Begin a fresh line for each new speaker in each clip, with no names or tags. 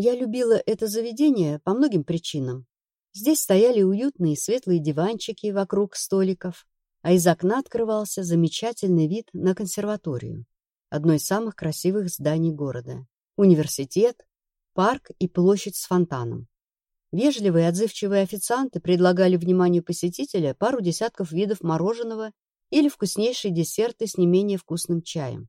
Я любила это заведение по многим причинам. Здесь стояли уютные светлые диванчики вокруг столиков, а из окна открывался замечательный вид на консерваторию, одно из самых красивых зданий города, университет, парк и площадь с фонтаном. Вежливые отзывчивые официанты предлагали вниманию посетителя пару десятков видов мороженого или вкуснейшие десерты с не менее вкусным чаем.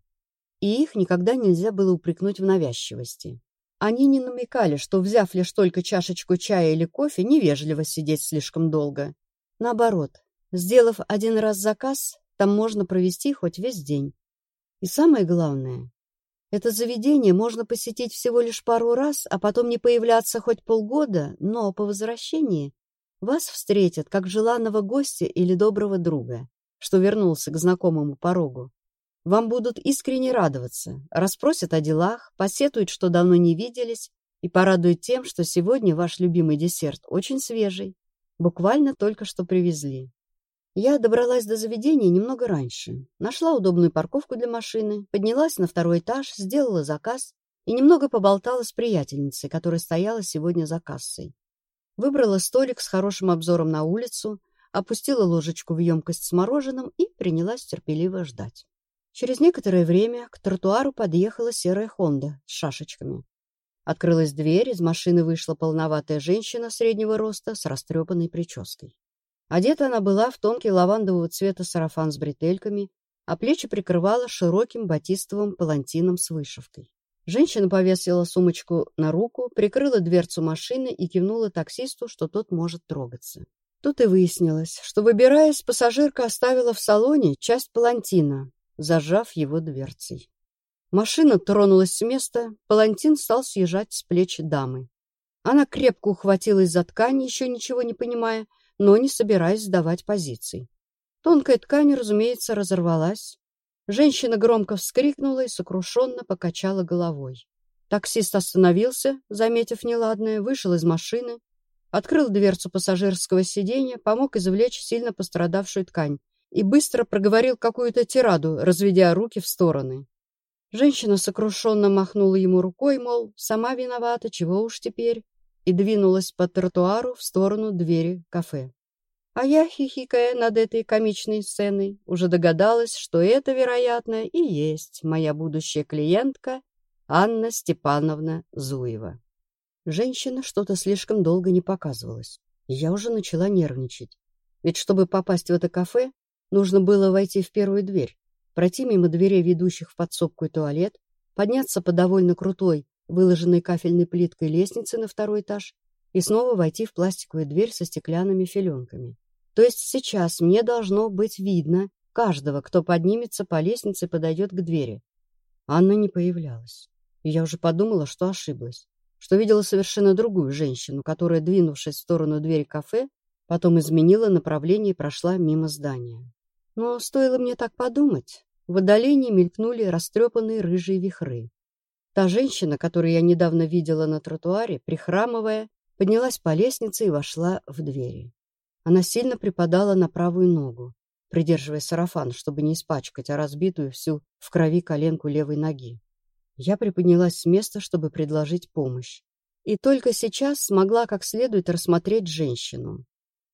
И их никогда нельзя было упрекнуть в навязчивости. Они не намекали, что, взяв лишь только чашечку чая или кофе, невежливо сидеть слишком долго. Наоборот, сделав один раз заказ, там можно провести хоть весь день. И самое главное, это заведение можно посетить всего лишь пару раз, а потом не появляться хоть полгода, но по возвращении вас встретят как желанного гостя или доброго друга, что вернулся к знакомому порогу. Вам будут искренне радоваться, расспросят о делах, посетуют, что давно не виделись, и порадуют тем, что сегодня ваш любимый десерт очень свежий, буквально только что привезли. Я добралась до заведения немного раньше, нашла удобную парковку для машины, поднялась на второй этаж, сделала заказ и немного поболтала с приятельницей, которая стояла сегодня за кассой. Выбрала столик с хорошим обзором на улицу, опустила ложечку в емкость с мороженым и принялась терпеливо ждать. Через некоторое время к тротуару подъехала серая «Хонда» с шашечками. Открылась дверь, из машины вышла полноватая женщина среднего роста с растрепанной прической. Одета она была в тонкий лавандового цвета сарафан с бретельками, а плечи прикрывала широким батистовым палантином с вышивкой. Женщина повесила сумочку на руку, прикрыла дверцу машины и кивнула таксисту, что тот может трогаться. Тут и выяснилось, что, выбираясь, пассажирка оставила в салоне часть палантина, зажав его дверцей. Машина тронулась с места, палантин стал съезжать с плеч дамы. Она крепко ухватилась за ткань, еще ничего не понимая, но не собираясь сдавать позиций. Тонкая ткань, разумеется, разорвалась. Женщина громко вскрикнула и сокрушенно покачала головой. Таксист остановился, заметив неладное, вышел из машины, открыл дверцу пассажирского сиденья, помог извлечь сильно пострадавшую ткань и быстро проговорил какую-то тираду, разведя руки в стороны. Женщина сокрушенно махнула ему рукой, мол, сама виновата, чего уж теперь, и двинулась по тротуару в сторону двери кафе. А я, хихикая над этой комичной сценой, уже догадалась, что это, вероятно, и есть моя будущая клиентка Анна Степановна Зуева. Женщина что-то слишком долго не показывалась, и я уже начала нервничать. Ведь чтобы попасть в это кафе, Нужно было войти в первую дверь, пройти мимо дверей, ведущих в подсобку и туалет, подняться по довольно крутой, выложенной кафельной плиткой лестнице на второй этаж и снова войти в пластиковую дверь со стеклянными филенками. То есть сейчас мне должно быть видно каждого, кто поднимется по лестнице и подойдет к двери. Анна не появлялась. И я уже подумала, что ошиблась, что видела совершенно другую женщину, которая, двинувшись в сторону двери кафе, потом изменила направление и прошла мимо здания. Но стоило мне так подумать, в отдалении мелькнули растрепанные рыжие вихры. Та женщина, которую я недавно видела на тротуаре, прихрамывая, поднялась по лестнице и вошла в двери. Она сильно припадала на правую ногу, придерживая сарафан, чтобы не испачкать, а разбитую всю в крови коленку левой ноги. Я приподнялась с места, чтобы предложить помощь. И только сейчас смогла как следует рассмотреть женщину.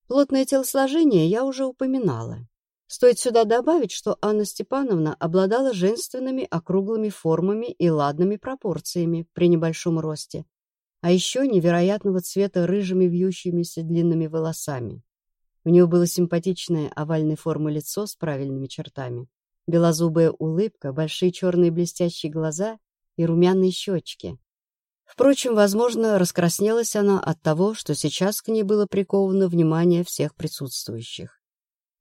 Плотное телосложение я уже упоминала. Стоит сюда добавить, что Анна Степановна обладала женственными округлыми формами и ладными пропорциями при небольшом росте, а еще невероятного цвета рыжими вьющимися длинными волосами. У нее было симпатичное овальной формы лицо с правильными чертами, белозубая улыбка, большие черные блестящие глаза и румяные щечки. Впрочем, возможно, раскраснелась она от того, что сейчас к ней было приковано внимание всех присутствующих.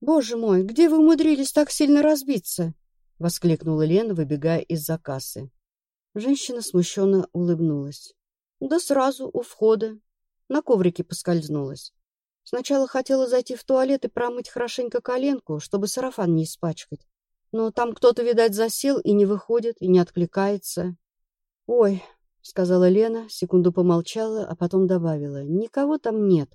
«Боже мой, где вы умудрились так сильно разбиться?» — воскликнула Лена, выбегая из-за кассы. Женщина смущенно улыбнулась. «Да сразу, у входа. На коврике поскользнулась. Сначала хотела зайти в туалет и промыть хорошенько коленку, чтобы сарафан не испачкать. Но там кто-то, видать, засел и не выходит, и не откликается. «Ой», — сказала Лена, секунду помолчала, а потом добавила, — «никого там нет.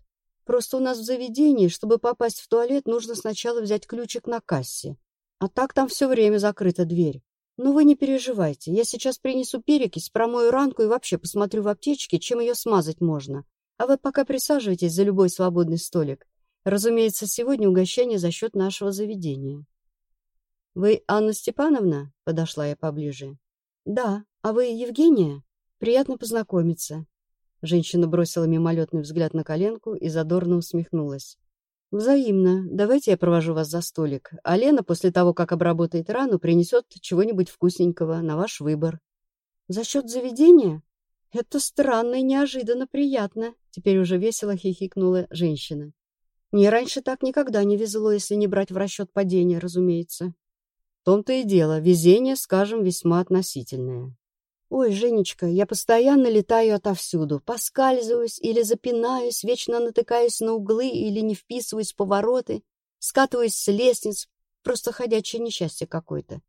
Просто у нас в заведении, чтобы попасть в туалет, нужно сначала взять ключик на кассе. А так там все время закрыта дверь. Ну вы не переживайте, я сейчас принесу перекись, промою ранку и вообще посмотрю в аптечке, чем ее смазать можно. А вы пока присаживайтесь за любой свободный столик. Разумеется, сегодня угощение за счет нашего заведения. «Вы Анна Степановна?» — подошла я поближе. «Да. А вы Евгения? Приятно познакомиться». Женщина бросила мимолетный взгляд на коленку и задорно усмехнулась. «Взаимно. Давайте я провожу вас за столик. А Лена после того, как обработает рану, принесет чего-нибудь вкусненького на ваш выбор». «За счет заведения? Это странно и неожиданно приятно», — теперь уже весело хихикнула женщина. Мне раньше так никогда не везло, если не брать в расчет падения, разумеется. В том-то и дело, везение, скажем, весьма относительное. Ой, Женечка, я постоянно летаю отовсюду, поскальзываюсь или запинаюсь, вечно натыкаюсь на углы или не вписываюсь в повороты, скатываюсь с лестниц, просто ходячее несчастье какое-то.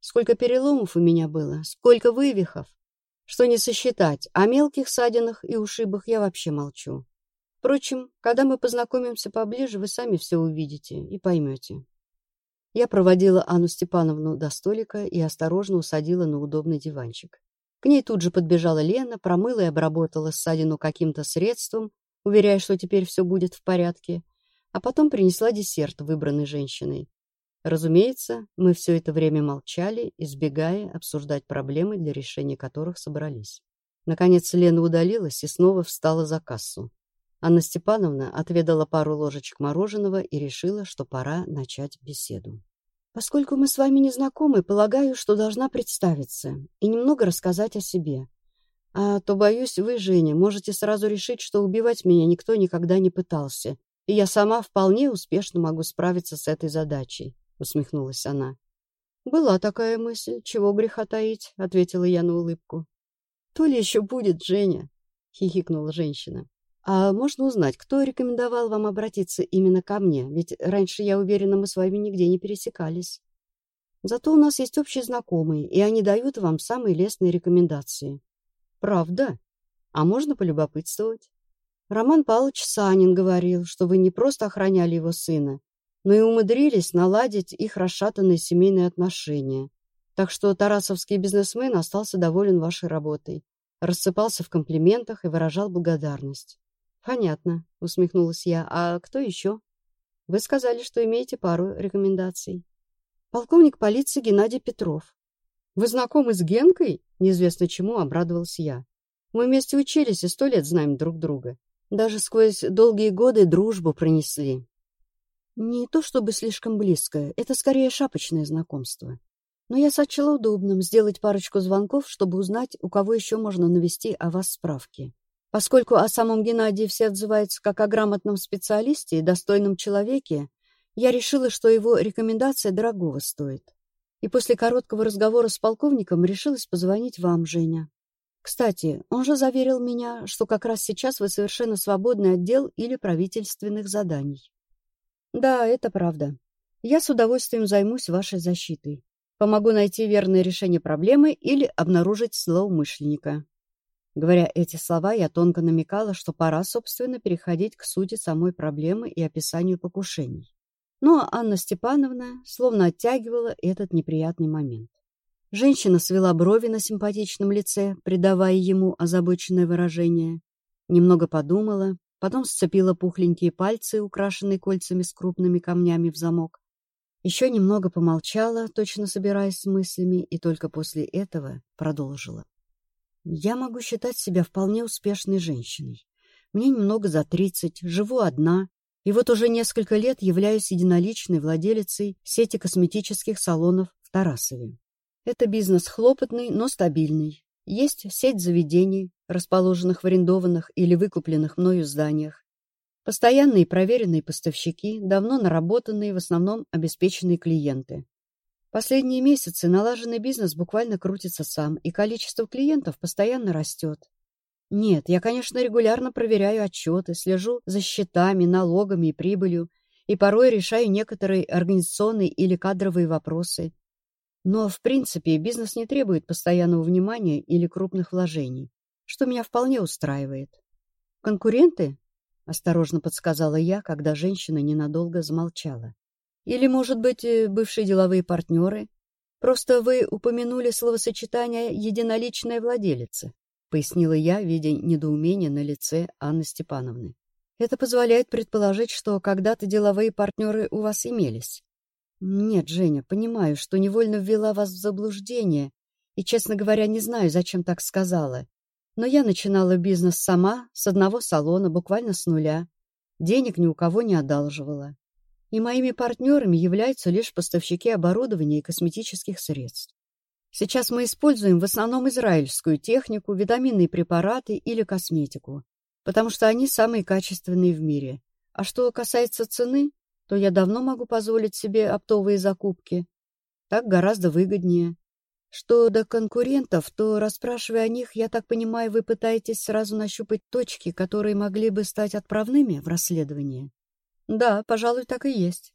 Сколько переломов у меня было, сколько вывихов, что не сосчитать, о мелких ссадинах и ушибах я вообще молчу. Впрочем, когда мы познакомимся поближе, вы сами все увидите и поймете. Я проводила Анну Степановну до столика и осторожно усадила на удобный диванчик. К ней тут же подбежала Лена, промыла и обработала ссадину каким-то средством, уверяя, что теперь все будет в порядке, а потом принесла десерт, выбранный женщиной. Разумеется, мы все это время молчали, избегая обсуждать проблемы, для решения которых собрались. Наконец Лена удалилась и снова встала за кассу. Анна Степановна отведала пару ложечек мороженого и решила, что пора начать беседу. «Поскольку мы с вами не знакомы, полагаю, что должна представиться и немного рассказать о себе. А то, боюсь, вы, Женя, можете сразу решить, что убивать меня никто никогда не пытался, и я сама вполне успешно могу справиться с этой задачей», — усмехнулась она. «Была такая мысль, чего греха таить», — ответила я на улыбку. «То ли еще будет, Женя», — хихикнула женщина. А можно узнать, кто рекомендовал вам обратиться именно ко мне? Ведь раньше, я уверена, мы с вами нигде не пересекались. Зато у нас есть общие знакомые, и они дают вам самые лестные рекомендации. Правда? А можно полюбопытствовать? Роман Павлович Санин говорил, что вы не просто охраняли его сына, но и умудрились наладить их расшатанные семейные отношения. Так что тарасовский бизнесмен остался доволен вашей работой, рассыпался в комплиментах и выражал благодарность. «Понятно», — усмехнулась я. «А кто еще?» «Вы сказали, что имеете пару рекомендаций». «Полковник полиции Геннадий Петров». «Вы знакомы с Генкой?» Неизвестно чему обрадовался я. «Мы вместе учились и сто лет знаем друг друга. Даже сквозь долгие годы дружбу пронесли». «Не то чтобы слишком близкое, это скорее шапочное знакомство. Но я сочла удобным сделать парочку звонков, чтобы узнать, у кого еще можно навести о вас справки. Поскольку о самом Геннадии все отзываются как о грамотном специалисте и достойном человеке, я решила, что его рекомендация дорогого стоит. И после короткого разговора с полковником решилась позвонить вам, Женя. Кстати, он же заверил меня, что как раз сейчас вы совершенно свободный отдел или правительственных заданий. Да, это правда. Я с удовольствием займусь вашей защитой. Помогу найти верное решение проблемы или обнаружить злоумышленника. Говоря эти слова, я тонко намекала, что пора, собственно, переходить к сути самой проблемы и описанию покушений. Но Анна Степановна словно оттягивала этот неприятный момент. Женщина свела брови на симпатичном лице, придавая ему озабоченное выражение. Немного подумала, потом сцепила пухленькие пальцы, украшенные кольцами с крупными камнями в замок. Еще немного помолчала, точно собираясь с мыслями, и только после этого продолжила. Я могу считать себя вполне успешной женщиной. Мне немного за тридцать, живу одна, и вот уже несколько лет являюсь единоличной владелицей сети косметических салонов в Тарасове. Это бизнес хлопотный, но стабильный. Есть сеть заведений, расположенных в арендованных или выкупленных мною зданиях. Постоянные проверенные поставщики, давно наработанные, в основном обеспеченные клиенты. Последние месяцы налаженный бизнес буквально крутится сам, и количество клиентов постоянно растет. Нет, я, конечно, регулярно проверяю отчеты, слежу за счетами, налогами и прибылью, и порой решаю некоторые организационные или кадровые вопросы. Но, в принципе, бизнес не требует постоянного внимания или крупных вложений, что меня вполне устраивает. «Конкуренты?» — осторожно подсказала я, когда женщина ненадолго замолчала. Или, может быть, э, бывшие деловые партнеры? Просто вы упомянули словосочетание «единоличная владелица», пояснила я, видя недоумение на лице Анны Степановны. Это позволяет предположить, что когда-то деловые партнеры у вас имелись. Нет, Женя, понимаю, что невольно ввела вас в заблуждение, и, честно говоря, не знаю, зачем так сказала. Но я начинала бизнес сама, с одного салона, буквально с нуля. Денег ни у кого не одалживала и моими партнерами являются лишь поставщики оборудования и косметических средств. Сейчас мы используем в основном израильскую технику, витаминные препараты или косметику, потому что они самые качественные в мире. А что касается цены, то я давно могу позволить себе оптовые закупки. Так гораздо выгоднее. Что до конкурентов, то, расспрашивая о них, я так понимаю, вы пытаетесь сразу нащупать точки, которые могли бы стать отправными в расследование. Да, пожалуй, так и есть.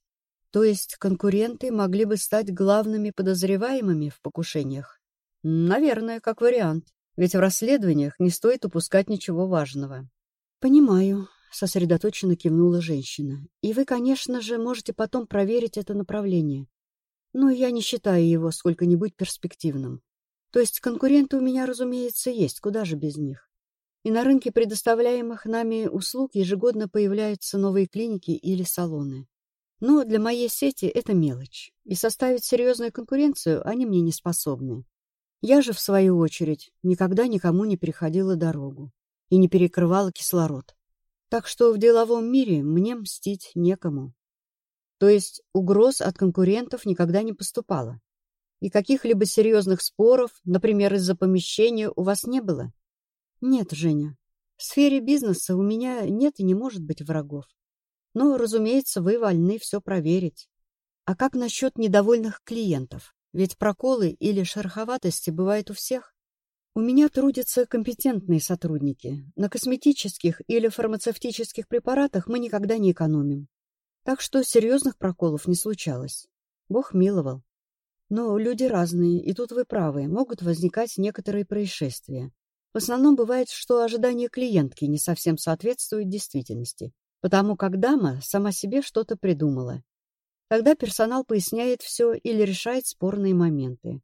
То есть конкуренты могли бы стать главными подозреваемыми в покушениях? Наверное, как вариант. Ведь в расследованиях не стоит упускать ничего важного. Понимаю, сосредоточенно кивнула женщина. И вы, конечно же, можете потом проверить это направление. Но я не считаю его сколько-нибудь перспективным. То есть конкуренты у меня, разумеется, есть, куда же без них и на рынке предоставляемых нами услуг ежегодно появляются новые клиники или салоны. Но для моей сети это мелочь, и составить серьезную конкуренцию они мне не способны. Я же, в свою очередь, никогда никому не переходила дорогу и не перекрывала кислород. Так что в деловом мире мне мстить некому. То есть угроз от конкурентов никогда не поступало. И каких-либо серьезных споров, например, из-за помещения, у вас не было? Нет, Женя, в сфере бизнеса у меня нет и не может быть врагов. Но, разумеется, вы вольны все проверить. А как насчет недовольных клиентов? Ведь проколы или шероховатости бывают у всех. У меня трудятся компетентные сотрудники. На косметических или фармацевтических препаратах мы никогда не экономим. Так что серьезных проколов не случалось. Бог миловал. Но люди разные, и тут вы правы, могут возникать некоторые происшествия. В основном бывает, что ожидания клиентки не совсем соответствуют действительности, потому как дама сама себе что-то придумала. Тогда персонал поясняет все или решает спорные моменты.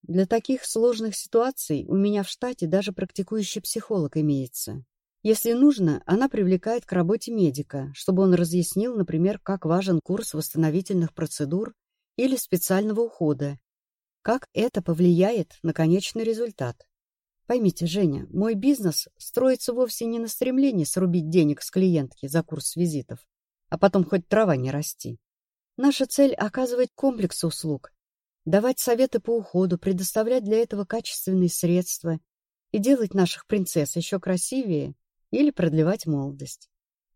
Для таких сложных ситуаций у меня в штате даже практикующий психолог имеется. Если нужно, она привлекает к работе медика, чтобы он разъяснил, например, как важен курс восстановительных процедур или специального ухода, как это повлияет на конечный результат. Поймите, Женя, мой бизнес строится вовсе не на стремлении срубить денег с клиентки за курс визитов, а потом хоть трава не расти. Наша цель — оказывать комплекс услуг, давать советы по уходу, предоставлять для этого качественные средства и делать наших принцесс еще красивее или продлевать молодость.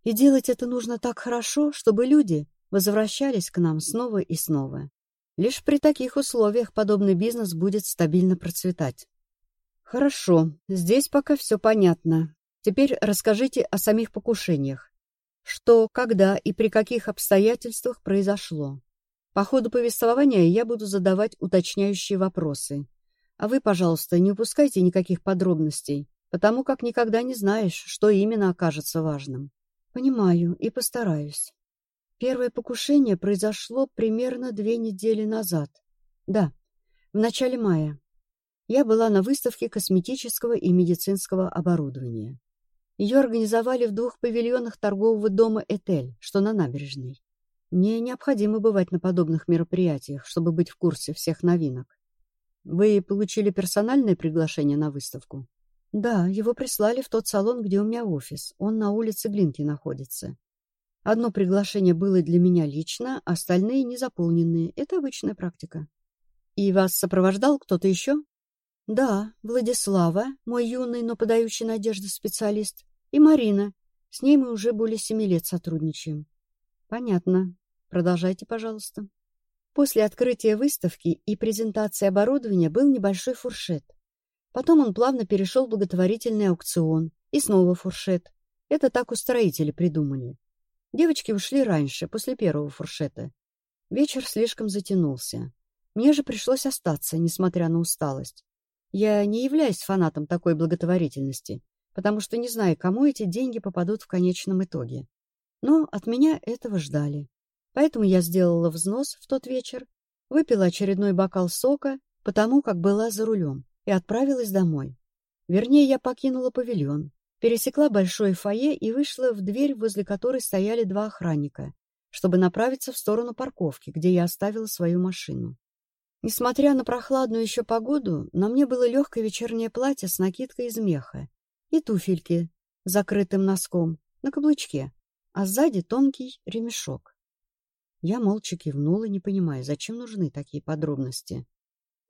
И делать это нужно так хорошо, чтобы люди возвращались к нам снова и снова. Лишь при таких условиях подобный бизнес будет стабильно процветать. Хорошо, здесь пока все понятно. Теперь расскажите о самих покушениях. Что, когда и при каких обстоятельствах произошло? По ходу повествования я буду задавать уточняющие вопросы. А вы, пожалуйста, не упускайте никаких подробностей, потому как никогда не знаешь, что именно окажется важным. Понимаю и постараюсь. Первое покушение произошло примерно две недели назад. Да, в начале мая я была на выставке косметического и медицинского оборудования. Ее организовали в двух павильонах торгового дома «Этель», что на набережной. Мне необходимо бывать на подобных мероприятиях, чтобы быть в курсе всех новинок. Вы получили персональное приглашение на выставку? Да, его прислали в тот салон, где у меня офис. Он на улице Глинки находится. Одно приглашение было для меня лично, остальные незаполненные. Это обычная практика. И вас сопровождал кто-то еще? Да, Владислава, мой юный, но подающий надежды специалист, и Марина. С ней мы уже более семи лет сотрудничаем. Понятно. Продолжайте, пожалуйста. После открытия выставки и презентации оборудования был небольшой фуршет. Потом он плавно перешел в благотворительный аукцион. И снова фуршет. Это так устроители придумали. Девочки ушли раньше, после первого фуршета. Вечер слишком затянулся. Мне же пришлось остаться, несмотря на усталость. Я не являюсь фанатом такой благотворительности, потому что не знаю, кому эти деньги попадут в конечном итоге. Но от меня этого ждали. Поэтому я сделала взнос в тот вечер выпила очередной бокал сока, потому как была за рулем, и отправилась домой. Вернее, я покинула павильон, пересекла большое фойе и вышла в дверь, возле которой стояли два охранника, чтобы направиться в сторону парковки, где я оставила свою машину. Несмотря на прохладную еще погоду, на мне было легкое вечернее платье с накидкой из меха и туфельки с закрытым носком на каблучке, а сзади тонкий ремешок. Я молча кивнула, не понимая, зачем нужны такие подробности.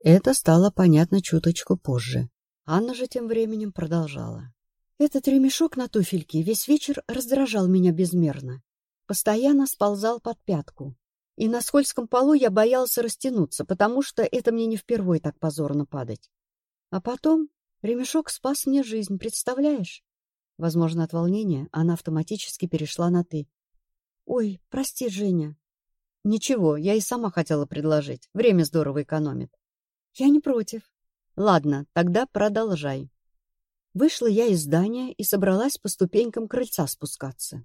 Это стало понятно чуточку позже. Анна же тем временем продолжала. Этот ремешок на туфельке весь вечер раздражал меня безмерно. Постоянно сползал под пятку. И на скользком полу я боялся растянуться, потому что это мне не впервой так позорно падать. А потом ремешок спас мне жизнь, представляешь? Возможно, от волнения она автоматически перешла на «ты». «Ой, прости, Женя». «Ничего, я и сама хотела предложить. Время здорово экономит». «Я не против». «Ладно, тогда продолжай». Вышла я из здания и собралась по ступенькам крыльца спускаться.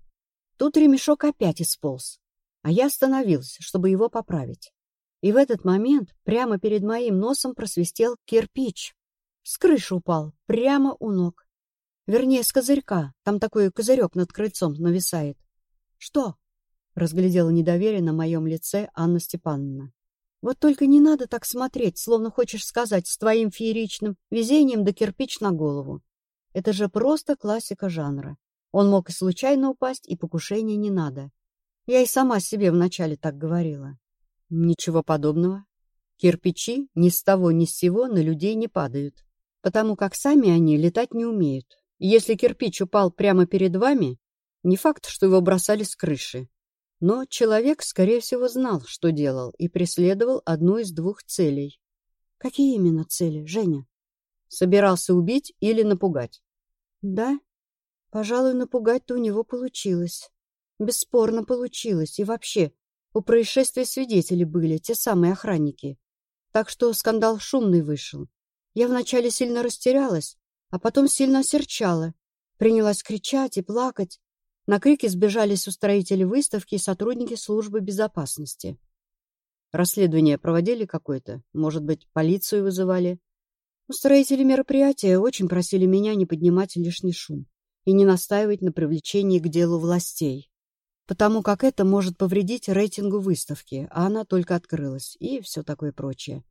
Тут ремешок опять исполз, а я остановился, чтобы его поправить. И в этот момент прямо перед моим носом просвистел кирпич. С крыши упал, прямо у ног. Вернее, с козырька. Там такой козырек над крыльцом нависает. — Что? — разглядела недоверие на моем лице Анна Степановна. — Вот только не надо так смотреть, словно хочешь сказать, с твоим фееричным везением да кирпич на голову. Это же просто классика жанра. Он мог и случайно упасть, и покушения не надо. Я и сама себе вначале так говорила. Ничего подобного. Кирпичи ни с того ни с сего на людей не падают, потому как сами они летать не умеют. если кирпич упал прямо перед вами, не факт, что его бросали с крыши. Но человек, скорее всего, знал, что делал, и преследовал одну из двух целей. Какие именно цели, Женя? Собирался убить или напугать. Да, пожалуй, напугать-то у него получилось. Бесспорно получилось. И вообще, у происшествия свидетели были, те самые охранники. Так что скандал шумный вышел. Я вначале сильно растерялась, а потом сильно осерчала. Принялась кричать и плакать. На крики сбежались устроители выставки и сотрудники службы безопасности. Расследование проводили какое-то? Может быть, полицию вызывали? Устроители мероприятия очень просили меня не поднимать лишний шум и не настаивать на привлечении к делу властей, потому как это может повредить рейтингу выставки, а она только открылась, и все такое прочее.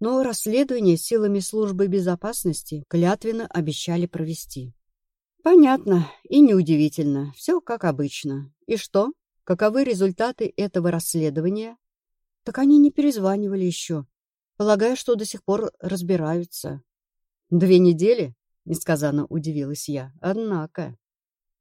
Но расследование силами службы безопасности клятвенно обещали провести. Понятно и неудивительно, все как обычно. И что? Каковы результаты этого расследования? Так они не перезванивали еще. Полагаю, что до сих пор разбираются. Две недели? Несказанно удивилась я. Однако.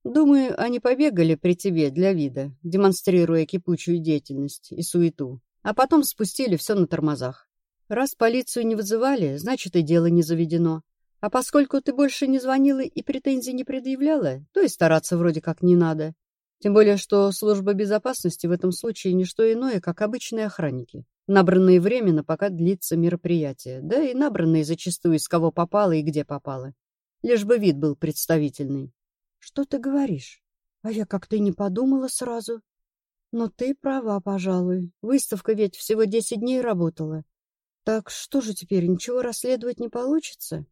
Думаю, они побегали при тебе для вида, демонстрируя кипучую деятельность и суету, а потом спустили все на тормозах. Раз полицию не вызывали, значит, и дело не заведено. А поскольку ты больше не звонила и претензий не предъявляла, то и стараться вроде как не надо. Тем более, что служба безопасности в этом случае не что иное, как обычные охранники набранные временно, пока длится мероприятие, да и набранные зачастую из кого попало и где попало. Лишь бы вид был представительный. — Что ты говоришь? А я как-то не подумала сразу. Но ты права, пожалуй. Выставка ведь всего десять дней работала. Так что же теперь, ничего расследовать не получится?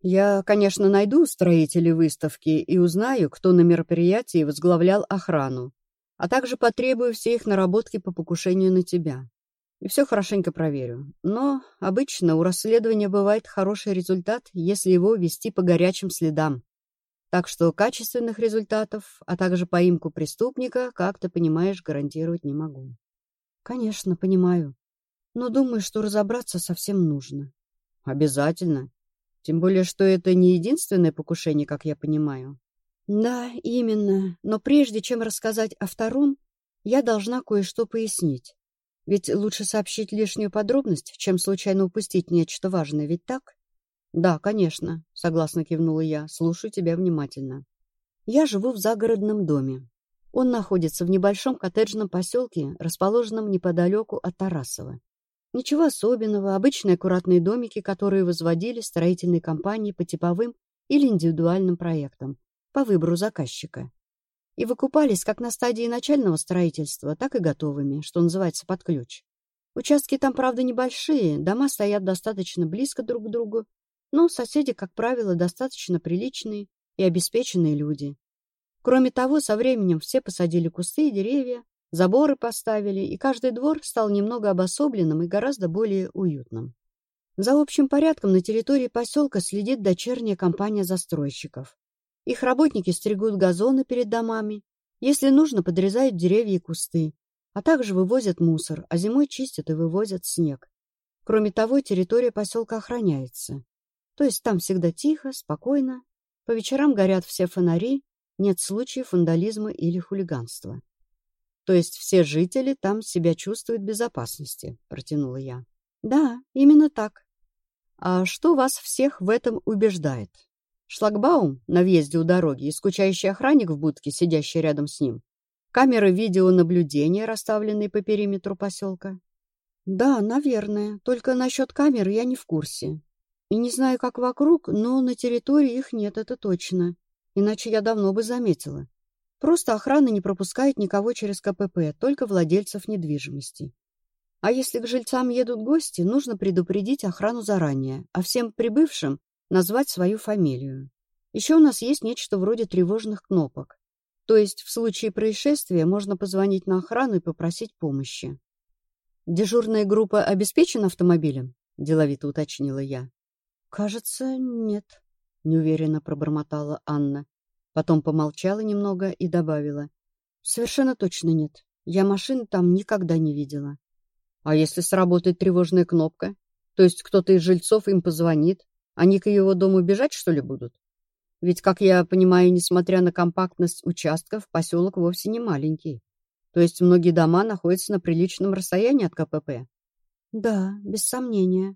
Я, конечно, найду строителей выставки и узнаю, кто на мероприятии возглавлял охрану, а также потребую все их наработки по покушению на тебя и все хорошенько проверю. Но обычно у расследования бывает хороший результат, если его вести по горячим следам. Так что качественных результатов, а также поимку преступника, как ты понимаешь, гарантировать не могу. Конечно, понимаю. Но думаю, что разобраться совсем нужно. Обязательно. Тем более, что это не единственное покушение, как я понимаю. Да, именно. Но прежде чем рассказать о втором, я должна кое-что пояснить. Ведь лучше сообщить лишнюю подробность, чем случайно упустить нечто важное, ведь так? Да, конечно, согласно кивнула я. Слушаю тебя внимательно. Я живу в загородном доме. Он находится в небольшом коттеджном поселке, расположенном неподалеку от Тарасова. Ничего особенного, обычные аккуратные домики, которые возводили строительные компании по типовым или индивидуальным проектам, по выбору заказчика и выкупались как на стадии начального строительства, так и готовыми, что называется, под ключ. Участки там, правда, небольшие, дома стоят достаточно близко друг к другу, но соседи, как правило, достаточно приличные и обеспеченные люди. Кроме того, со временем все посадили кусты и деревья, заборы поставили, и каждый двор стал немного обособленным и гораздо более уютным. За общим порядком на территории поселка следит дочерняя компания застройщиков. Их работники стригут газоны перед домами, если нужно, подрезают деревья и кусты, а также вывозят мусор, а зимой чистят и вывозят снег. Кроме того, территория поселка охраняется. То есть там всегда тихо, спокойно. По вечерам горят все фонари, нет случаев вандализма или хулиганства. То есть все жители там себя чувствуют в безопасности, протянула я. Да, именно так. А что вас всех в этом убеждает? Шлагбаум на въезде у дороги и скучающий охранник в будке, сидящий рядом с ним? Камеры видеонаблюдения, расставленные по периметру поселка? Да, наверное. Только насчет камер я не в курсе. И не знаю, как вокруг, но на территории их нет, это точно. Иначе я давно бы заметила. Просто охрана не пропускает никого через КПП, только владельцев недвижимости. А если к жильцам едут гости, нужно предупредить охрану заранее, а всем прибывшим назвать свою фамилию. Еще у нас есть нечто вроде тревожных кнопок. То есть в случае происшествия можно позвонить на охрану и попросить помощи. «Дежурная группа обеспечена автомобилем?» – деловито уточнила я. «Кажется, нет», — неуверенно пробормотала Анна. Потом помолчала немного и добавила. «Совершенно точно нет. Я машин там никогда не видела». «А если сработает тревожная кнопка? То есть кто-то из жильцов им позвонит? Они к его дому бежать, что ли, будут?» Ведь, как я понимаю, несмотря на компактность участков, поселок вовсе не маленький. То есть многие дома находятся на приличном расстоянии от КПП. Да, без сомнения.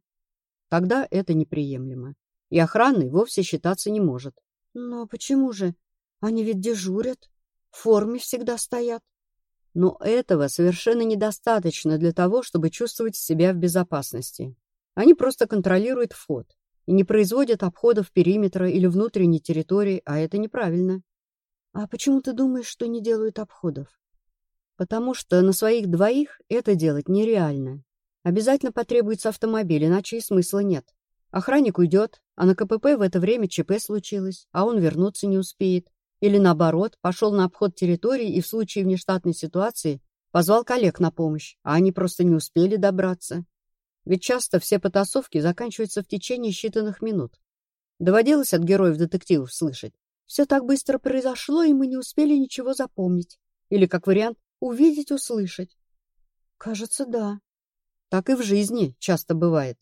Тогда это неприемлемо. И охраной вовсе считаться не может. Но почему же? Они ведь дежурят. В форме всегда стоят. Но этого совершенно недостаточно для того, чтобы чувствовать себя в безопасности. Они просто контролируют вход и не производят обходов периметра или внутренней территории, а это неправильно. А почему ты думаешь, что не делают обходов? Потому что на своих двоих это делать нереально. Обязательно потребуется автомобиль, иначе и смысла нет. Охранник уйдет, а на КПП в это время ЧП случилось, а он вернуться не успеет. Или наоборот, пошел на обход территории и в случае внештатной ситуации позвал коллег на помощь, а они просто не успели добраться. Ведь часто все потасовки заканчиваются в течение считанных минут. Доводилось от героев детективов слышать. Все так быстро произошло, и мы не успели ничего запомнить. Или, как вариант, увидеть, услышать. Кажется, да. Так и в жизни часто бывает.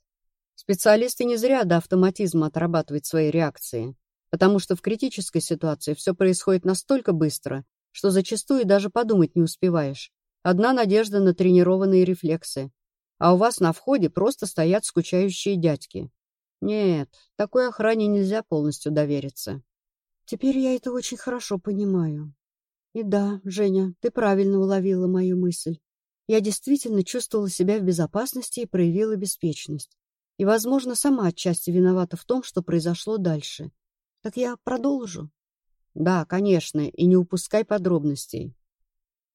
Специалисты не зря до автоматизма отрабатывают свои реакции, потому что в критической ситуации все происходит настолько быстро, что зачастую даже подумать не успеваешь. Одна надежда на тренированные рефлексы, а у вас на входе просто стоят скучающие дядьки. Нет, такой охране нельзя полностью довериться. Теперь я это очень хорошо понимаю. И да, Женя, ты правильно уловила мою мысль. Я действительно чувствовала себя в безопасности и проявила беспечность. И, возможно, сама отчасти виновата в том, что произошло дальше. Так я продолжу? Да, конечно, и не упускай подробностей.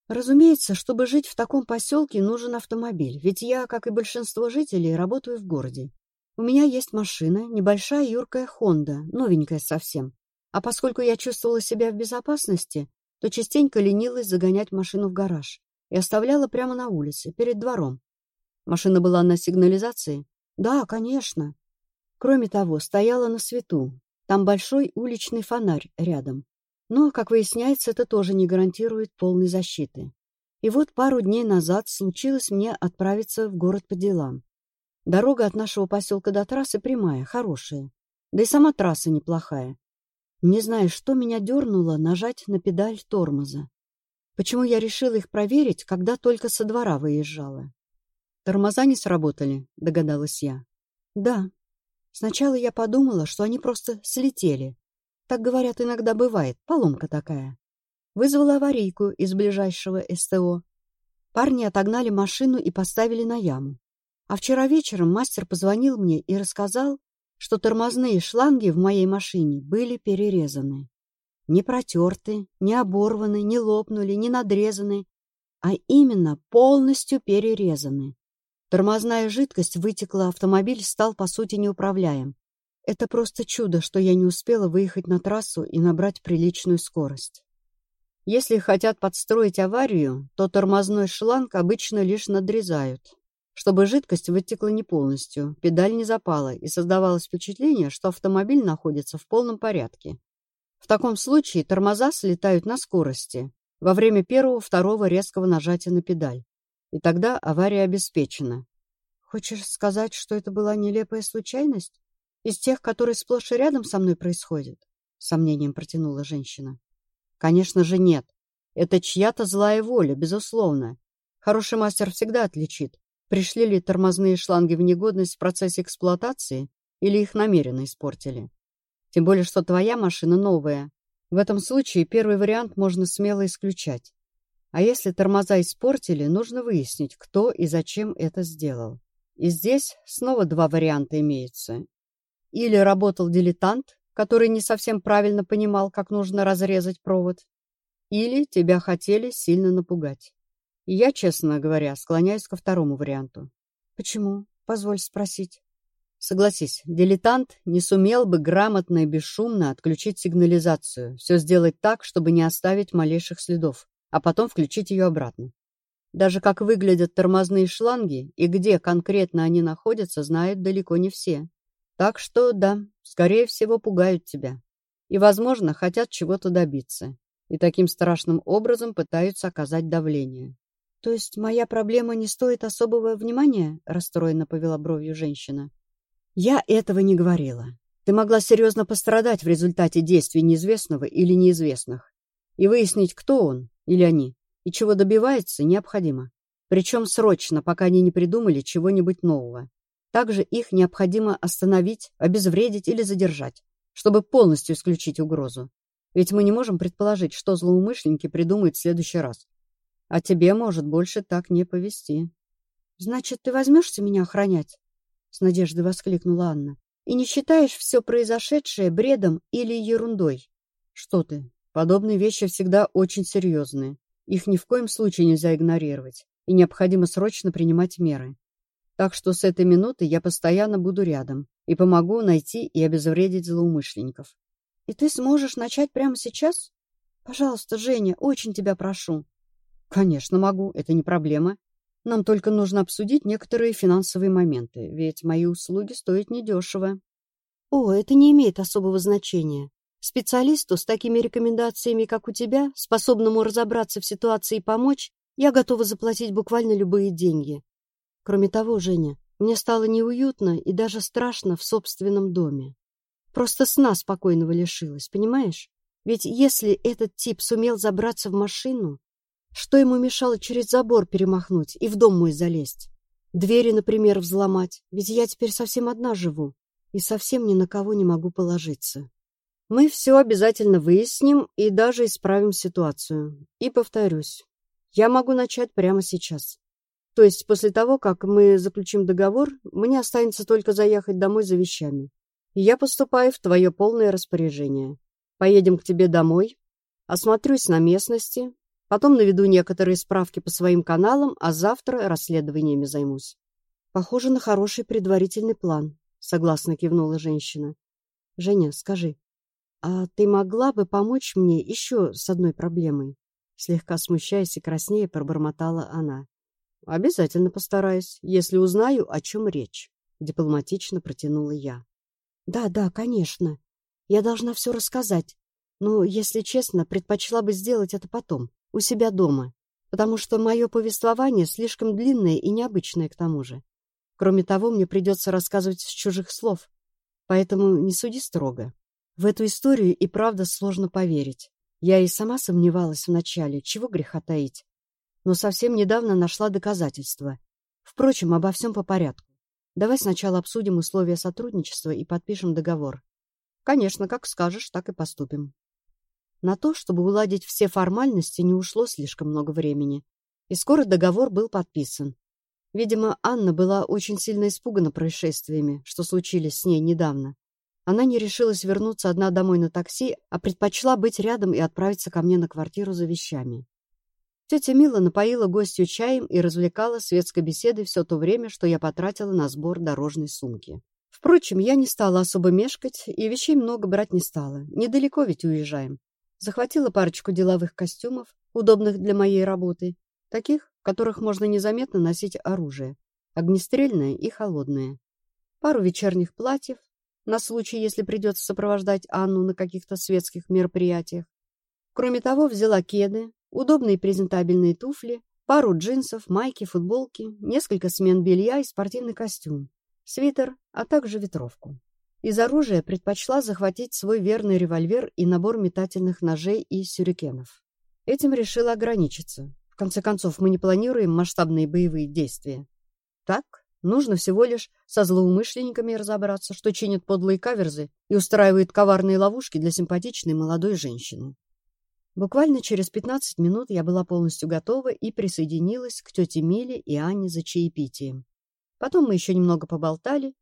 Разумеется, чтобы жить в таком поселке, нужен автомобиль, ведь я, как и большинство жителей, работаю в городе. У меня есть машина, небольшая юркая Хонда, новенькая совсем. А поскольку я чувствовала себя в безопасности, то частенько ленилась загонять машину в гараж и оставляла прямо на улице, перед двором. Машина была на сигнализации? Да, конечно. Кроме того, стояла на свету. Там большой уличный фонарь рядом. Но, как выясняется, это тоже не гарантирует полной защиты. И вот пару дней назад случилось мне отправиться в город по делам. Дорога от нашего поселка до трассы прямая, хорошая. Да и сама трасса неплохая. Не знаю, что меня дернуло нажать на педаль тормоза. Почему я решила их проверить, когда только со двора выезжала? Тормоза не сработали, догадалась я. Да. Сначала я подумала, что они просто слетели, так, говорят, иногда бывает, поломка такая. Вызвала аварийку из ближайшего СТО. Парни отогнали машину и поставили на яму. А вчера вечером мастер позвонил мне и рассказал, что тормозные шланги в моей машине были перерезаны. Не протерты, не оборваны, не лопнули, не надрезаны, а именно полностью перерезаны. Тормозная жидкость вытекла, автомобиль стал, по сути, неуправляем. Это просто чудо, что я не успела выехать на трассу и набрать приличную скорость. Если хотят подстроить аварию, то тормозной шланг обычно лишь надрезают, чтобы жидкость вытекла не полностью, педаль не запала и создавалось впечатление, что автомобиль находится в полном порядке. Таком случае тормоза слетают на скорости во время первого-второго резкого нажатия на педаль. И тогда авария обеспечена. Хочешь сказать, что это была нелепая случайность? Из тех, которые сплошь и рядом со мной происходят? Сомнением протянула женщина. Конечно же нет. Это чья-то злая воля, безусловно. Хороший мастер всегда отличит, пришли ли тормозные шланги в негодность в процессе эксплуатации или их намеренно испортили. Тем более, что твоя машина новая. В этом случае первый вариант можно смело исключать. А если тормоза испортили, нужно выяснить, кто и зачем это сделал. И здесь снова два варианта имеются. Или работал дилетант, который не совсем правильно понимал, как нужно разрезать провод, или тебя хотели сильно напугать. И я, честно говоря, склоняюсь ко второму варианту. Почему? Позволь спросить. Согласись, дилетант не сумел бы грамотно и бесшумно отключить сигнализацию, все сделать так, чтобы не оставить малейших следов а потом включить ее обратно. Даже как выглядят тормозные шланги и где конкретно они находятся, знают далеко не все. Так что, да, скорее всего, пугают тебя. И, возможно, хотят чего-то добиться. И таким страшным образом пытаются оказать давление. «То есть моя проблема не стоит особого внимания?» — расстроенно повела бровью женщина. «Я этого не говорила. Ты могла серьезно пострадать в результате действий неизвестного или неизвестных. И выяснить, кто он, или они. И чего добивается, необходимо. Причем срочно, пока они не придумали чего-нибудь нового. Также их необходимо остановить, обезвредить или задержать, чтобы полностью исключить угрозу. Ведь мы не можем предположить, что злоумышленники придумают в следующий раз. А тебе может больше так не повести. «Значит, ты возьмешься меня охранять?» — с надеждой воскликнула Анна. «И не считаешь все произошедшее бредом или ерундой?» «Что ты? Подобные вещи всегда очень серьезные. Их ни в коем случае нельзя игнорировать, и необходимо срочно принимать меры. Так что с этой минуты я постоянно буду рядом и помогу найти и обезвредить злоумышленников. И ты сможешь начать прямо сейчас? Пожалуйста, Женя, очень тебя прошу. Конечно, могу, это не проблема. Нам только нужно обсудить некоторые финансовые моменты, ведь мои услуги стоят недешево. О, это не имеет особого значения. Специалисту с такими рекомендациями, как у тебя, способному разобраться в ситуации и помочь, я готова заплатить буквально любые деньги. Кроме того, Женя, мне стало неуютно и даже страшно в собственном доме. Просто сна спокойного лишилась, понимаешь? Ведь если этот тип сумел забраться в машину, что ему мешало через забор перемахнуть и в дом мой залезть? Двери, например, взломать, ведь я теперь совсем одна живу и совсем ни на кого не могу положиться. Мы все обязательно выясним и даже исправим ситуацию. И повторюсь, я могу начать прямо сейчас. То есть после того, как мы заключим договор, мне останется только заехать домой за вещами. Я поступаю в твое полное распоряжение. Поедем к тебе домой, осмотрюсь на местности, потом наведу некоторые справки по своим каналам, а завтра расследованиями займусь. Похоже на хороший предварительный план, согласно кивнула женщина. Женя, скажи, «А ты могла бы помочь мне еще с одной проблемой?» Слегка смущаясь и краснея, пробормотала она. «Обязательно постараюсь, если узнаю, о чем речь», — дипломатично протянула я. «Да, да, конечно. Я должна все рассказать. Но, если честно, предпочла бы сделать это потом, у себя дома, потому что мое повествование слишком длинное и необычное к тому же. Кроме того, мне придется рассказывать с чужих слов, поэтому не суди строго». В эту историю и правда сложно поверить. Я и сама сомневалась вначале, чего греха таить. Но совсем недавно нашла доказательства. Впрочем, обо всем по порядку. Давай сначала обсудим условия сотрудничества и подпишем договор. Конечно, как скажешь, так и поступим. На то, чтобы уладить все формальности, не ушло слишком много времени. И скоро договор был подписан. Видимо, Анна была очень сильно испугана происшествиями, что случились с ней недавно. Она не решилась вернуться одна домой на такси, а предпочла быть рядом и отправиться ко мне на квартиру за вещами. Тетя Мила напоила гостью чаем и развлекала светской беседой все то время, что я потратила на сбор дорожной сумки. Впрочем, я не стала особо мешкать и вещей много брать не стала. Недалеко ведь уезжаем. Захватила парочку деловых костюмов, удобных для моей работы, таких, в которых можно незаметно носить оружие, огнестрельное и холодное. Пару вечерних платьев, на случай, если придется сопровождать Анну на каких-то светских мероприятиях. Кроме того, взяла кеды, удобные презентабельные туфли, пару джинсов, майки, футболки, несколько смен белья и спортивный костюм, свитер, а также ветровку. Из оружия предпочла захватить свой верный револьвер и набор метательных ножей и сюрикенов. Этим решила ограничиться. В конце концов, мы не планируем масштабные боевые действия. Так, нужно всего лишь со злоумышленниками разобраться, что чинят подлые каверзы и устраивают коварные ловушки для симпатичной молодой женщины. Буквально через 15 минут я была полностью готова и присоединилась к тете Миле и Анне за чаепитием. Потом мы еще немного поболтали.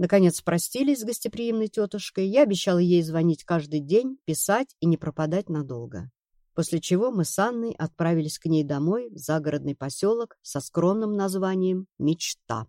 Наконец простились с гостеприимной тетушкой. Я обещала ей звонить каждый день, писать и не пропадать надолго. После чего мы с Анной отправились к ней домой в загородный поселок со скромным названием «Мечта».